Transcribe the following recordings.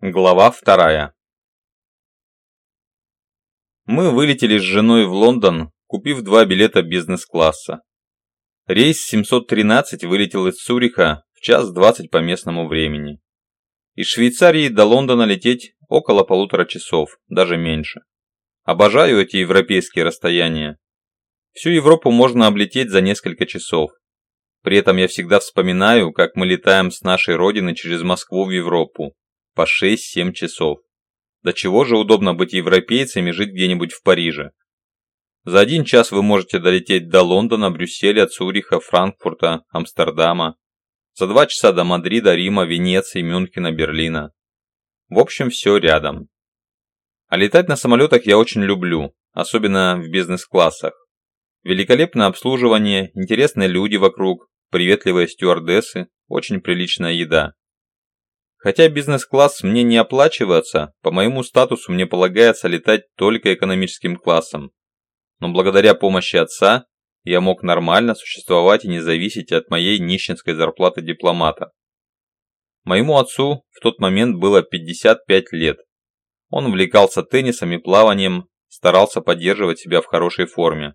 Глава вторая. Мы вылетели с женой в Лондон, купив два билета бизнес-класса. Рейс 713 вылетел из Цюриха в час 20 по местному времени. Из Швейцарии до Лондона лететь около полутора часов, даже меньше. Обожаю эти европейские расстояния. Всю Европу можно облететь за несколько часов. При этом я всегда вспоминаю, как мы летаем с нашей родины через Москву в Европу по 6-7 часов. До чего же удобно быть европейцем и жить где-нибудь в Париже. За один час вы можете долететь до Лондона, Брюсселя, Цюриха, Франкфурта, Амстердама. За два часа до Мадрида, Рима, Венеции, Мюнхена, Берлина. В общем, все рядом. А летать на самолетах я очень люблю, особенно в бизнес-классах. Великолепное обслуживание, интересные люди вокруг, приветливые стюардессы, очень приличная еда. Хотя бизнес-класс мне не оплачивается, по моему статусу мне полагается летать только экономическим классом. Но благодаря помощи отца я мог нормально существовать и не зависеть от моей нищенской зарплаты дипломата. Моему отцу в тот момент было 55 лет. Он увлекался теннисом и плаванием, старался поддерживать себя в хорошей форме.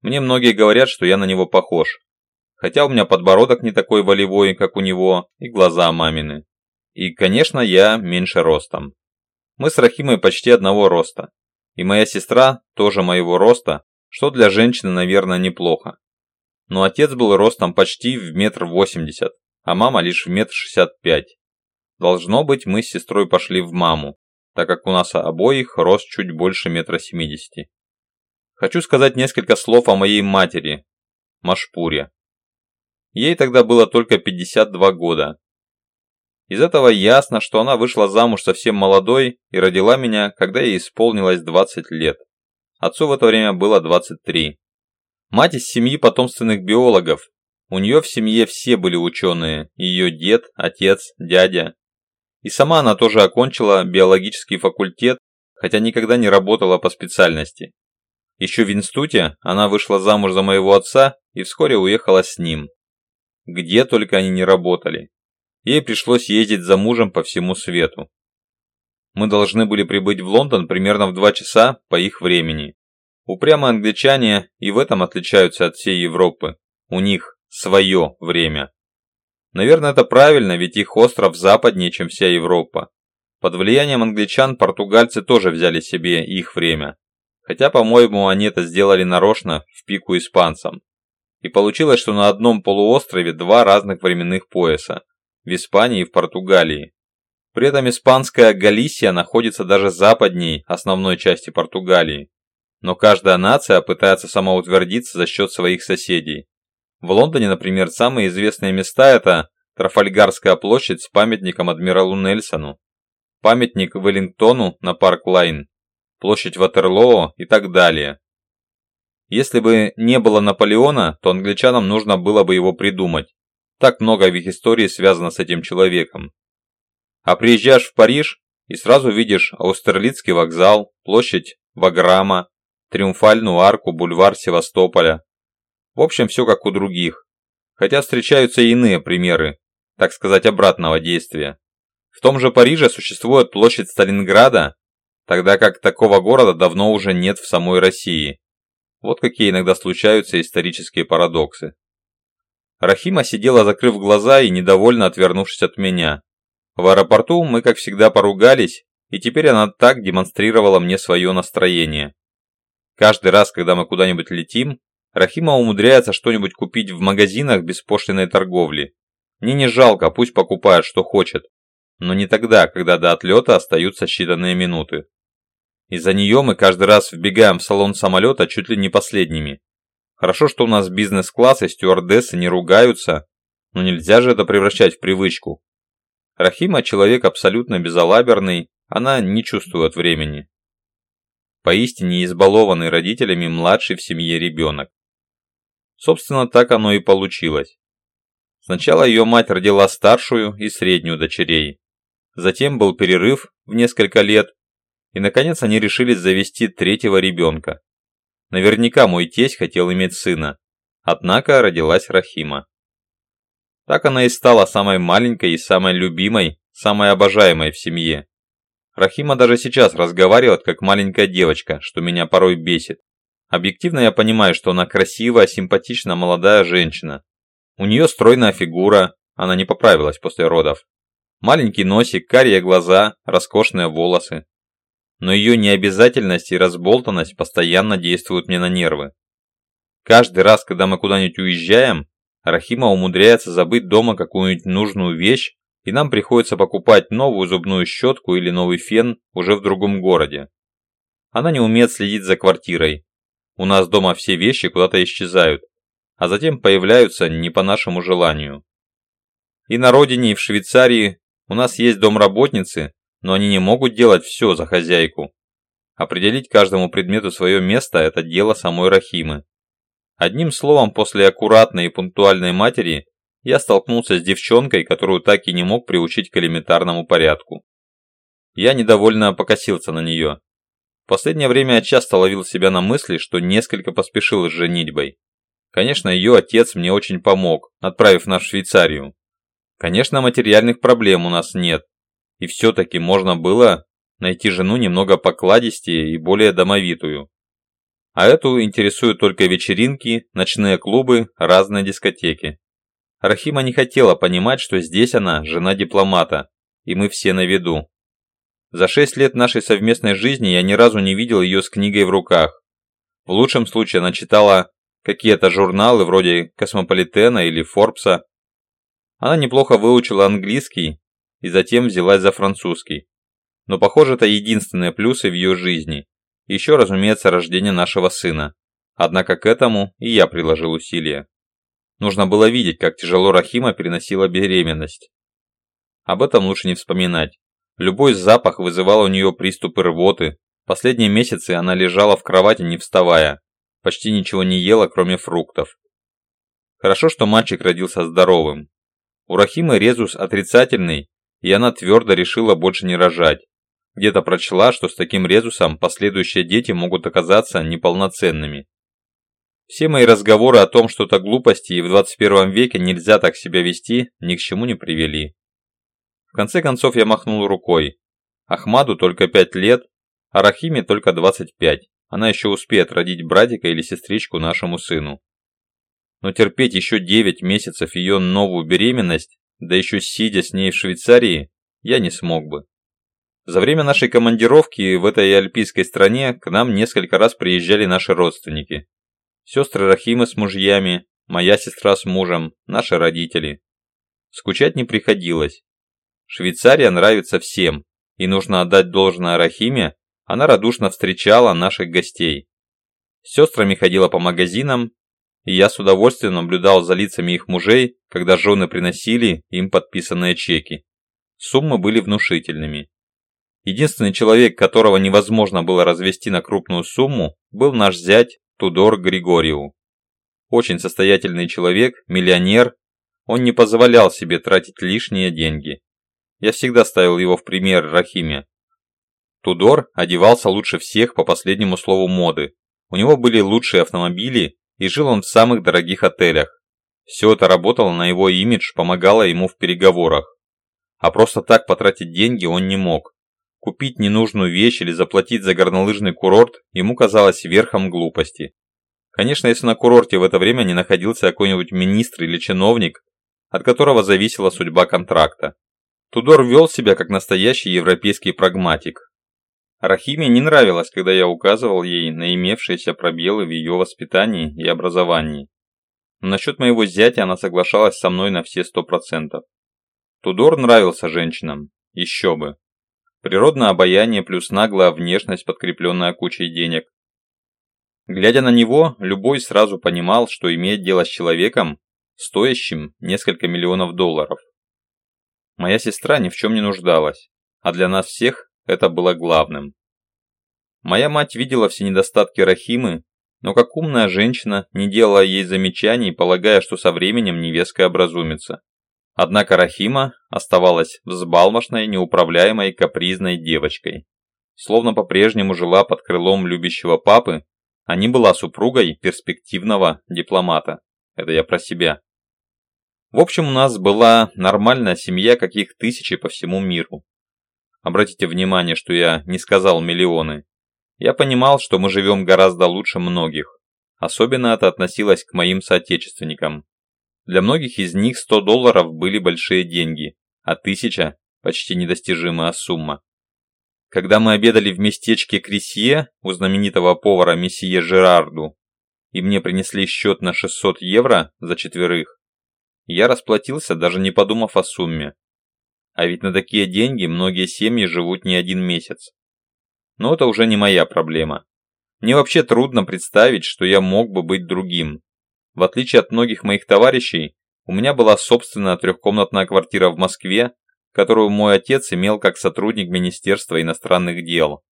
Мне многие говорят, что я на него похож. Хотя у меня подбородок не такой волевой, как у него, и глаза мамины. И, конечно, я меньше ростом. Мы с Рахимой почти одного роста. И моя сестра тоже моего роста, что для женщины, наверное, неплохо. Но отец был ростом почти в метр восемьдесят, а мама лишь в метр шестьдесят пять. Должно быть, мы с сестрой пошли в маму, так как у нас обоих рост чуть больше метра семидесяти. Хочу сказать несколько слов о моей матери, Машпуре. Ей тогда было только 52 года, из этого ясно, что она вышла замуж совсем молодой и родила меня, когда ей исполнилось 20 лет. Отцу в это время было 23. Мать из семьи потомственных биологов. У нее в семье все были ученые, ее дед, отец, дядя. И сама она тоже окончила биологический факультет, хотя никогда не работала по специальности. Еще в институте она вышла замуж за моего отца и вскоре уехала с ним. Где только они не работали. Ей пришлось ездить за мужем по всему свету. Мы должны были прибыть в Лондон примерно в 2 часа по их времени. Упрямые англичане и в этом отличаются от всей Европы. У них свое время. Наверное, это правильно, ведь их остров западнее, чем вся Европа. Под влиянием англичан португальцы тоже взяли себе их время. Хотя, по-моему, они это сделали нарочно в пику испанцам. И получилось, что на одном полуострове два разных временных пояса в Испании и в Португалии. При этом испанская Галисия находится даже западней основной части Португалии. Но каждая нация пытается самоутвердиться за счет своих соседей. В Лондоне, например, самые известные места это Трафальгарская площадь с памятником адмиралу Нельсону, памятник Веллингтону на Парк-Лейн, площадь Ватерлоо и так далее. Если бы не было Наполеона, то англичанам нужно было бы его придумать. Так много в их истории связано с этим человеком. А приезжаешь в Париж и сразу видишь Аустерлицкий вокзал, площадь Ваграма, Триумфальную арку, бульвар Севастополя. В общем, все как у других. Хотя встречаются и иные примеры, так сказать, обратного действия. В том же Париже существует площадь Сталинграда, тогда как такого города давно уже нет в самой России. Вот какие иногда случаются исторические парадоксы. Рахима сидела, закрыв глаза и недовольно отвернувшись от меня. В аэропорту мы, как всегда, поругались, и теперь она так демонстрировала мне свое настроение. Каждый раз, когда мы куда-нибудь летим, Рахима умудряется что-нибудь купить в магазинах беспошлиной торговли. Мне не жалко, пусть покупает, что хочет. Но не тогда, когда до отлета остаются считанные минуты. Из-за нее мы каждый раз вбегаем в салон самолета чуть ли не последними. Хорошо, что у нас бизнес-класс и стюардессы не ругаются, но нельзя же это превращать в привычку. Рахима человек абсолютно безалаберный, она не чувствует времени. Поистине избалованный родителями младший в семье ребенок. Собственно, так оно и получилось. Сначала ее мать родила старшую и среднюю дочерей. Затем был перерыв в несколько лет, и наконец они решили завести третьего ребенка. Наверняка мой тесть хотел иметь сына. Однако родилась Рахима. Так она и стала самой маленькой и самой любимой, самой обожаемой в семье. Рахима даже сейчас разговаривает как маленькая девочка, что меня порой бесит. Объективно я понимаю, что она красивая, симпатичная молодая женщина. У нее стройная фигура, она не поправилась после родов. Маленький носик, карие глаза, роскошные волосы. Но ее необязательность и разболтанность постоянно действуют мне на нервы. Каждый раз, когда мы куда-нибудь уезжаем, Рахима умудряется забыть дома какую-нибудь нужную вещь, и нам приходится покупать новую зубную щетку или новый фен уже в другом городе. Она не умеет следить за квартирой. У нас дома все вещи куда-то исчезают, а затем появляются не по нашему желанию. И на родине, и в Швейцарии у нас есть домработницы, но они не могут делать все за хозяйку. Определить каждому предмету свое место – это дело самой Рахимы. Одним словом, после аккуратной и пунктуальной матери я столкнулся с девчонкой, которую так и не мог приучить к элементарному порядку. Я недовольно покосился на нее. В последнее время я часто ловил себя на мысли, что несколько поспешил с женитьбой. Конечно, ее отец мне очень помог, отправив нас в Швейцарию. Конечно, материальных проблем у нас нет, и все-таки можно было найти жену немного покладистее и более домовитую. А эту интересуют только вечеринки, ночные клубы, разные дискотеки. Рахима не хотела понимать, что здесь она жена дипломата, и мы все на виду. За шесть лет нашей совместной жизни я ни разу не видел ее с книгой в руках. В лучшем случае она читала какие-то журналы вроде «Космополитена» или «Форбса». Она неплохо выучила английский и затем взялась за французский. Но похоже, это единственные плюсы в ее жизни. Еще, разумеется, рождение нашего сына. Однако к этому и я приложил усилия. Нужно было видеть, как тяжело Рахима переносила беременность. Об этом лучше не вспоминать. Любой запах вызывал у нее приступы рвоты. Последние месяцы она лежала в кровати не вставая. Почти ничего не ела, кроме фруктов. Хорошо, что мальчик родился здоровым. У Рахимы резус отрицательный, и она твердо решила больше не рожать. Где-то прочла, что с таким резусом последующие дети могут оказаться неполноценными. Все мои разговоры о том, что это глупости и в 21 веке нельзя так себя вести, ни к чему не привели. В конце концов я махнул рукой. Ахмаду только 5 лет, а Рахиме только 25. Она еще успеет родить братика или сестричку нашему сыну. Но терпеть еще 9 месяцев ее новую беременность, да еще сидя с ней в Швейцарии, я не смог бы. За время нашей командировки в этой альпийской стране к нам несколько раз приезжали наши родственники сестры Рахимы с мужьями, моя сестра с мужем, наши родители. Скучать не приходилось. Швейцария нравится всем, и нужно отдать должное Рахиме, она радушно встречала наших гостей. С сестрами ходила по магазинам, и я с удовольствием наблюдал за лицами их мужей, когда жены приносили им подписанные чеки. Суммы были внушительными. Единственный человек, которого невозможно было развести на крупную сумму, был наш зять Тудор Григорьеву. Очень состоятельный человек, миллионер, он не позволял себе тратить лишние деньги. Я всегда ставил его в пример Рахиме. Тудор одевался лучше всех по последнему слову моды. У него были лучшие автомобили, и жил он в самых дорогих отелях. Все это работало на его имидж, помогало ему в переговорах. А просто так потратить деньги он не мог. Купить ненужную вещь или заплатить за горнолыжный курорт ему казалось верхом глупости. Конечно, если на курорте в это время не находился какой-нибудь министр или чиновник, от которого зависела судьба контракта. Тудор вел себя как настоящий европейский прагматик. Рахиме не нравилось, когда я указывал ей на имевшиеся пробелы в ее воспитании и образовании. Но насчет моего зятя она соглашалась со мной на все сто процентов. Тудор нравился женщинам, еще бы. Природное обаяние плюс наглая внешность, подкрепленная кучей денег. Глядя на него, любой сразу понимал, что имеет дело с человеком, стоящим несколько миллионов долларов. Моя сестра ни в чем не нуждалась, а для нас всех это было главным. Моя мать видела все недостатки Рахимы, но как умная женщина не делала ей замечаний, полагая, что со временем невестка образумится. Однако Рахима оставалась взбалмошной, неуправляемой, капризной девочкой. Словно по-прежнему жила под крылом любящего папы, а не была супругой перспективного дипломата. Это я про себя. В общем, у нас была нормальная семья, каких тысячи по всему миру. Обратите внимание, что я не сказал миллионы. Я понимал, что мы живем гораздо лучше многих. Особенно это относилось к моим соотечественникам. Для многих из них 100 долларов были большие деньги, а 1000 – почти недостижимая сумма. Когда мы обедали в местечке Крисье у знаменитого повара месье Жерарду, и мне принесли счет на 600 евро за четверых, я расплатился, даже не подумав о сумме. А ведь на такие деньги многие семьи живут не один месяц. Но это уже не моя проблема. Мне вообще трудно представить, что я мог бы быть другим. В отличие от многих моих товарищей, у меня была собственная трехкомнатная квартира в Москве, которую мой отец имел как сотрудник Министерства иностранных дел.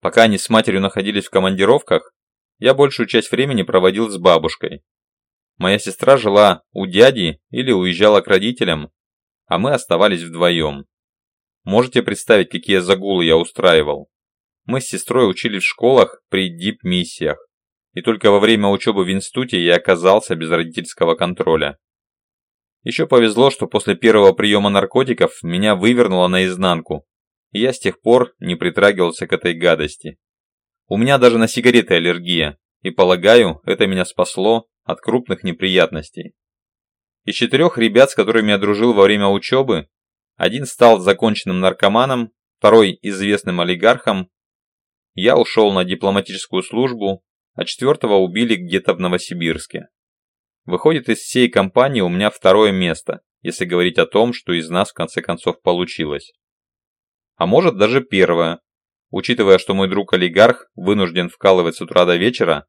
Пока они с матерью находились в командировках, я большую часть времени проводил с бабушкой. Моя сестра жила у дяди или уезжала к родителям, а мы оставались вдвоем. Можете представить, какие загулы я устраивал? Мы с сестрой учились в школах при дип-миссиях, и только во время учебы в институте я оказался без родительского контроля. Еще повезло, что после первого приема наркотиков меня вывернуло наизнанку, и я с тех пор не притрагивался к этой гадости. У меня даже на сигареты аллергия, и полагаю, это меня спасло от крупных неприятностей. Из четырех ребят, с которыми я дружил во время учебы, один стал законченным наркоманом, второй – известным олигархом, я ушел на дипломатическую службу, а четвертого убили где-то в Новосибирске. Выходит, из всей компании у меня второе место, если говорить о том, что из нас в конце концов получилось. А может даже первое, учитывая, что мой друг-олигарх вынужден вкалывать с утра до вечера,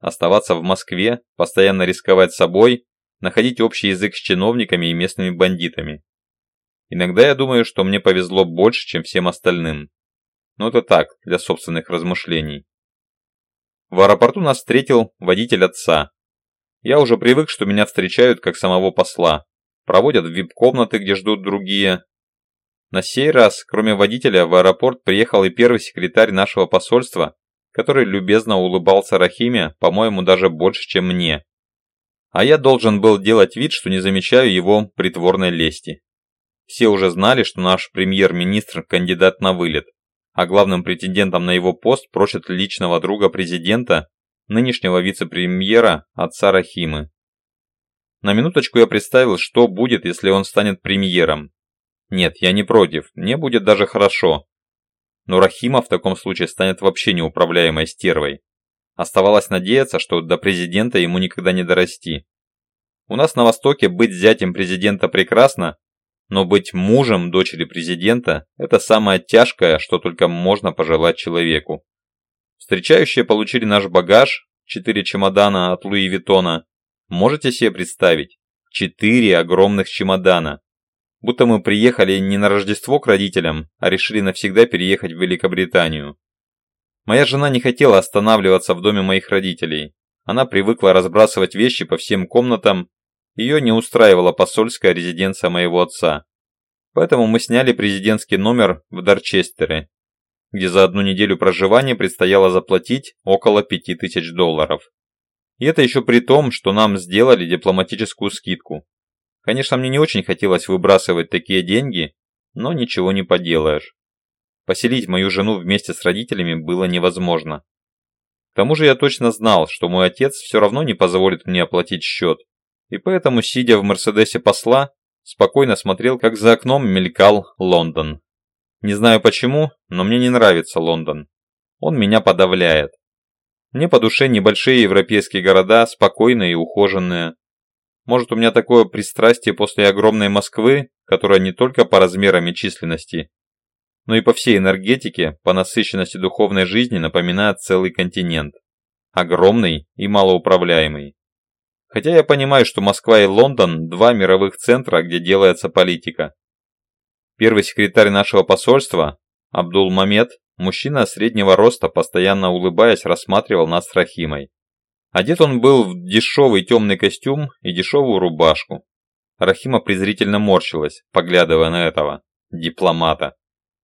оставаться в Москве, постоянно рисковать собой, находить общий язык с чиновниками и местными бандитами. Иногда я думаю, что мне повезло больше, чем всем остальным. Но это так, для собственных размышлений. В аэропорту нас встретил водитель отца, я уже привык, что меня встречают как самого посла, проводят в вип-комнаты, где ждут другие. На сей раз, кроме водителя, в аэропорт приехал и первый секретарь нашего посольства, который любезно улыбался Рахиме, по-моему, даже больше, чем мне. А я должен был делать вид, что не замечаю его притворной лести. Все уже знали, что наш премьер-министр – кандидат на вылет, а главным претендентом на его пост просят личного друга президента нынешнего вице-премьера отца Рахимы. На минуточку я представил, что будет, если он станет премьером. Нет, я не против, мне будет даже хорошо. Но Рахима в таком случае станет вообще неуправляемой стервой. Оставалось надеяться, что до президента ему никогда не дорасти. У нас на Востоке быть зятем президента прекрасно, но быть мужем дочери президента – это самое тяжкое, что только можно пожелать человеку. Встречающие получили наш багаж, четыре чемодана от Луи Виттона. Можете себе представить? Четыре огромных чемодана. Будто мы приехали не на Рождество к родителям, а решили навсегда переехать в Великобританию. Моя жена не хотела останавливаться в доме моих родителей. Она привыкла разбрасывать вещи по всем комнатам, ее не устраивала посольская резиденция моего отца. Поэтому мы сняли президентский номер в Дорчестере где за одну неделю проживания предстояло заплатить около 5000 долларов. И это еще при том, что нам сделали дипломатическую скидку. Конечно, мне не очень хотелось выбрасывать такие деньги, но ничего не поделаешь. Поселить мою жену вместе с родителями было невозможно. К тому же я точно знал, что мой отец все равно не позволит мне оплатить счет, и поэтому, сидя в Мерседесе посла, спокойно смотрел, как за окном мелькал Лондон. Не знаю почему, но мне не нравится Лондон. Он меня подавляет. Мне по душе небольшие европейские города, спокойные и ухоженные. Может, у меня такое пристрастие после огромной Москвы, которая не только по размерам и численности, но и по всей энергетике, по насыщенности духовной жизни напоминает целый континент. Огромный и малоуправляемый. Хотя я понимаю, что Москва и Лондон – два мировых центра, где делается политика. Первый секретарь нашего посольства, Абдул Мамед, мужчина среднего роста, постоянно улыбаясь, рассматривал нас с Рахимой. Одет он был в дешевый темный костюм и дешевую рубашку. Рахима презрительно морщилась, поглядывая на этого дипломата,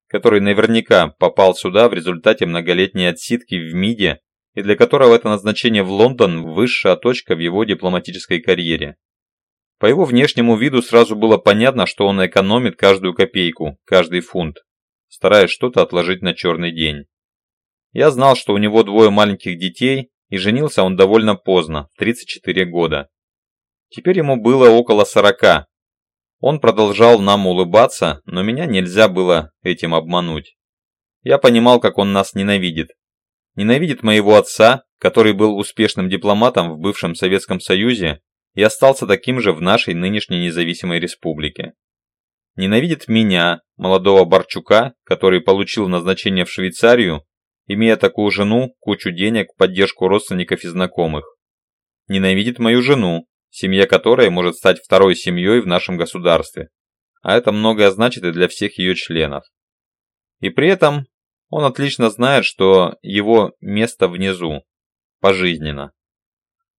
который наверняка попал сюда в результате многолетней отсидки в МИДе и для которого это назначение в Лондон – высшая точка в его дипломатической карьере. По его внешнему виду сразу было понятно, что он экономит каждую копейку, каждый фунт, стараясь что-то отложить на черный день. Я знал, что у него двое маленьких детей, и женился он довольно поздно, в 34 года. Теперь ему было около 40. Он продолжал нам улыбаться, но меня нельзя было этим обмануть. Я понимал, как он нас ненавидит. Ненавидит моего отца, который был успешным дипломатом в бывшем Советском Союзе и остался таким же в нашей нынешней независимой республике. Ненавидит меня, молодого Борчука, который получил назначение в Швейцарию, имея такую жену, кучу денег, поддержку родственников и знакомых. Ненавидит мою жену, семья которой может стать второй семьей в нашем государстве, а это многое значит и для всех ее членов. И при этом он отлично знает, что его место внизу, пожизненно.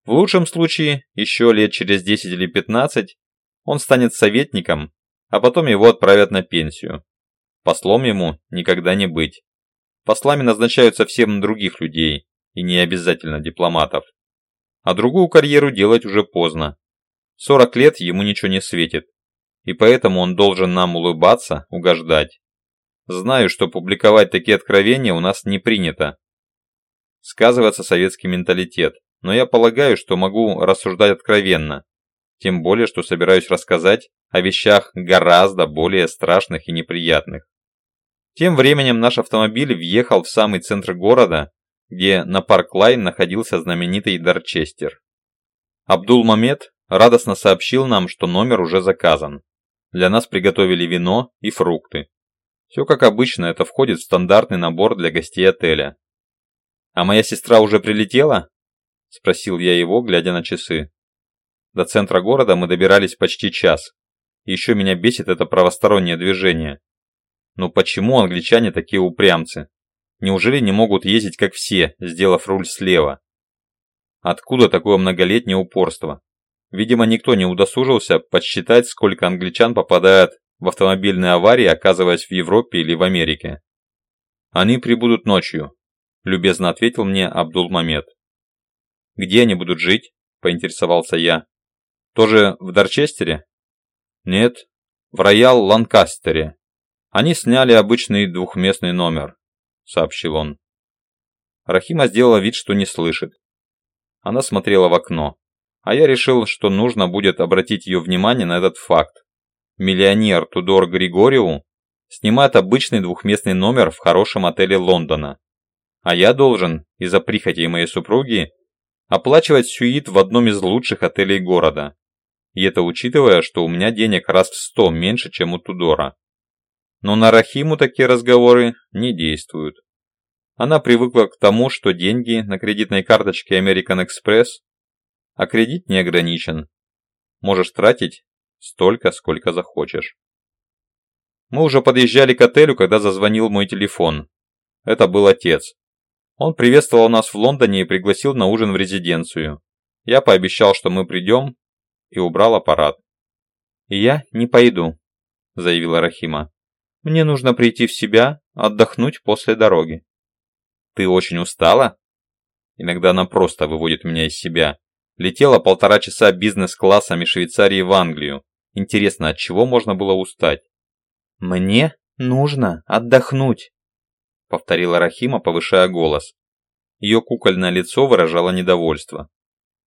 В лучшем случае, еще лет через 10 или 15, он станет советником, а потом его отправят на пенсию. Послом ему никогда не быть. Послами назначают совсем других людей, и не обязательно дипломатов. А другую карьеру делать уже поздно. 40 лет ему ничего не светит, и поэтому он должен нам улыбаться, угождать. Знаю, что публиковать такие откровения у нас не принято. Сказывается советский менталитет но я полагаю, что могу рассуждать откровенно. Тем более, что собираюсь рассказать о вещах гораздо более страшных и неприятных. Тем временем наш автомобиль въехал в самый центр города, где на Парк-Лейн находился знаменитый Дорчестер. Абдул-Мамед радостно сообщил нам, что номер уже заказан. Для нас приготовили вино и фрукты. Все как обычно, это входит в стандартный набор для гостей отеля. «А моя сестра уже прилетела?» – спросил я его, глядя на часы. До центра города мы добирались почти час. еще меня бесит это правостороннее движение. Но почему англичане такие упрямцы? Неужели не могут ездить как все, сделав руль слева? Откуда такое многолетнее упорство? Видимо, никто не удосужился подсчитать, сколько англичан попадает в автомобильные аварии, оказываясь в Европе или в Америке. «Они прибудут ночью», – любезно ответил мне Абдул-Мамед. «Где они будут жить?» – поинтересовался я. «Тоже в Дорчестере?» «Нет, в Роял Ланкастере. Они сняли обычный двухместный номер», – сообщил он. Рахима сделала вид, что не слышит. Она смотрела в окно, а я решил, что нужно будет обратить ее внимание на этот факт. Миллионер Тудор Григориу снимает обычный двухместный номер в хорошем отеле Лондона. А я должен, из-за прихоти моей супруги, оплачивать сюит в одном из лучших отелей города. И это учитывая, что у меня денег раз в сто меньше, чем у Тудора. Но на Рахиму такие разговоры не действуют. Она привыкла к тому, что деньги на кредитной карточке American Express, а кредит не ограничен. Можешь тратить столько, сколько захочешь. Мы уже подъезжали к отелю, когда зазвонил мой телефон. Это был отец. Он приветствовал нас в Лондоне и пригласил на ужин в резиденцию. Я пообещал, что мы придем, и убрал аппарат. «И я не пойду», – заявила Рахима. «Мне нужно прийти в себя, отдохнуть после дороги». «Ты очень устала?» Иногда она просто выводит меня из себя. Летела полтора часа бизнес-классами Швейцарии в Англию. Интересно, от чего можно было устать? «Мне нужно отдохнуть», – повторила Рахима, повышая голос. Ее кукольное лицо выражало недовольство.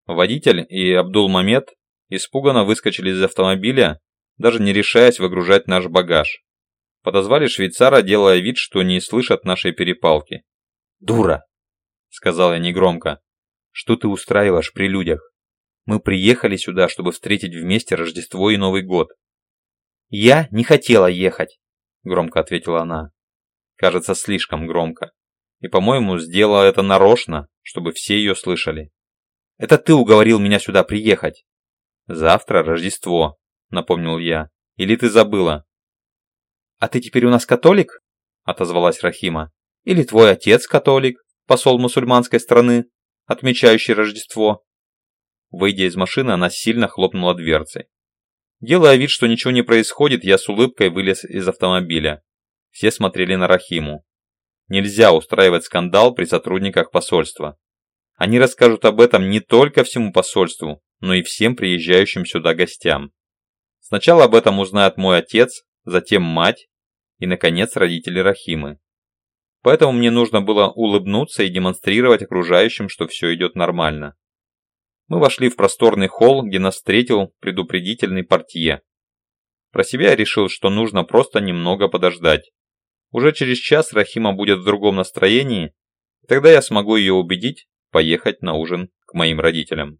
Водитель и Абдул-Мамед испуганно выскочили из автомобиля, даже не решаясь выгружать наш багаж. Подозвали швейцара, делая вид, что не слышат нашей перепалки. «Дура!» – сказал я негромко. «Что ты устраиваешь при людях? Мы приехали сюда, чтобы встретить вместе Рождество и Новый год». «Я не хотела ехать», – громко ответила она кажется слишком громко. И, по-моему, сделала это нарочно, чтобы все ее слышали. «Это ты уговорил меня сюда приехать!» «Завтра Рождество», — напомнил я. «Или ты забыла?» «А ты теперь у нас католик?» — отозвалась Рахима. «Или твой отец католик, посол мусульманской страны, отмечающий Рождество?» Выйдя из машины, она сильно хлопнула дверцей. Делая вид, что ничего не происходит, я с улыбкой вылез из автомобиля. Все смотрели на Рахиму. Нельзя устраивать скандал при сотрудниках посольства. Они расскажут об этом не только всему посольству, но и всем приезжающим сюда гостям. Сначала об этом узнает мой отец, затем мать и, наконец, родители Рахимы. Поэтому мне нужно было улыбнуться и демонстрировать окружающим, что все идет нормально. Мы вошли в просторный холл, где нас встретил предупредительный портье. Про себя я решил, что нужно просто немного подождать. Уже через час Рахима будет в другом настроении, и тогда я смогу ее убедить поехать на ужин к моим родителям.